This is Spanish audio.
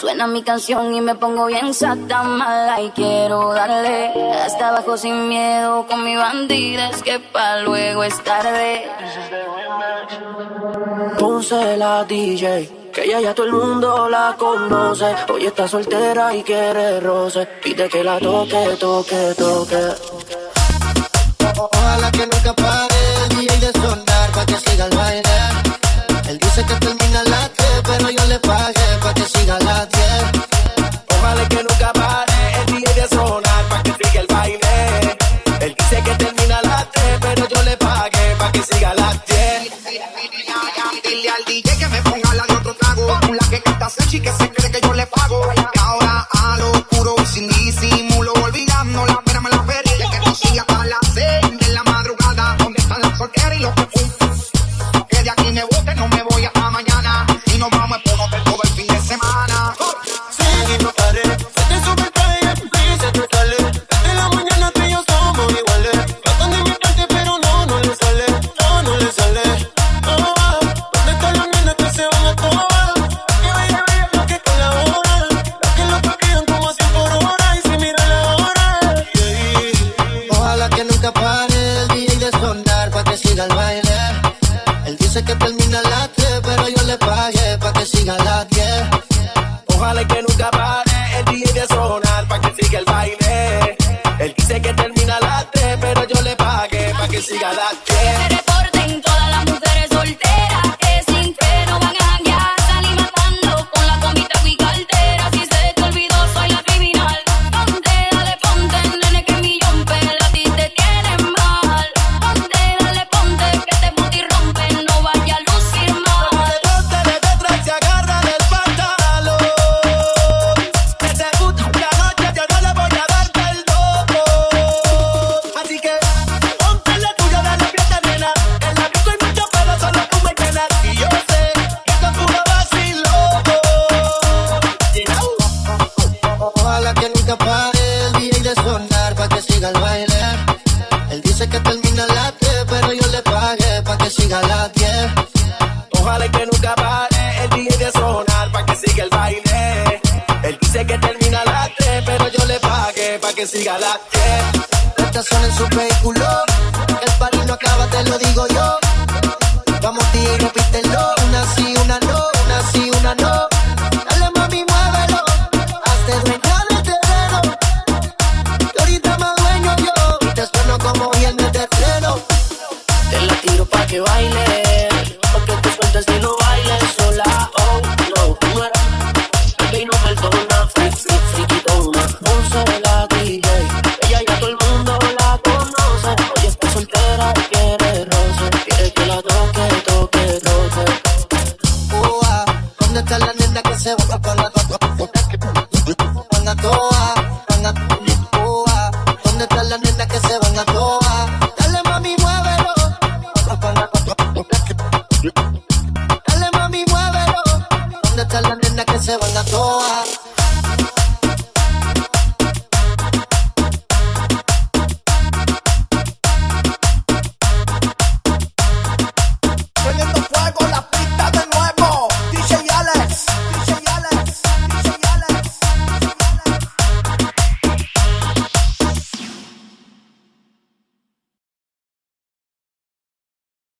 Suena mi canción y me pongo bien sata mala y quiero darle hasta abajo sin miedo con mi bandida, es que pa' luego es tarde. Ponce la DJ. Que ella ya todo el mundo la conoce. Hoy está soltera y quiere roce. Pide que la toque, toque, toque. Ojalá que nunca pare el de sonar para que siga el baile. Él dice que termina la que, pero yo le pagué. Ojalá que nunca pare el día de sonar para que siga el baile. Él dice que te dice que termina a las pero yo le pagué pa' que siga a las Ojalá que nunca pare el día de sonar pa' que siga el baile. Él dice que termina a las pero yo le pagué pa' que siga a las que siga la eh. Estación en su vehículo. El party no acaba, te lo digo yo. Vamos, tía, y repítelo. se bota para la van a toa, van a toa. ¿Dónde están las nenas que se van a toa? Dale mami, muévelo. Dale mami, muévelo. ¿Dónde están las nenas que se van a toa?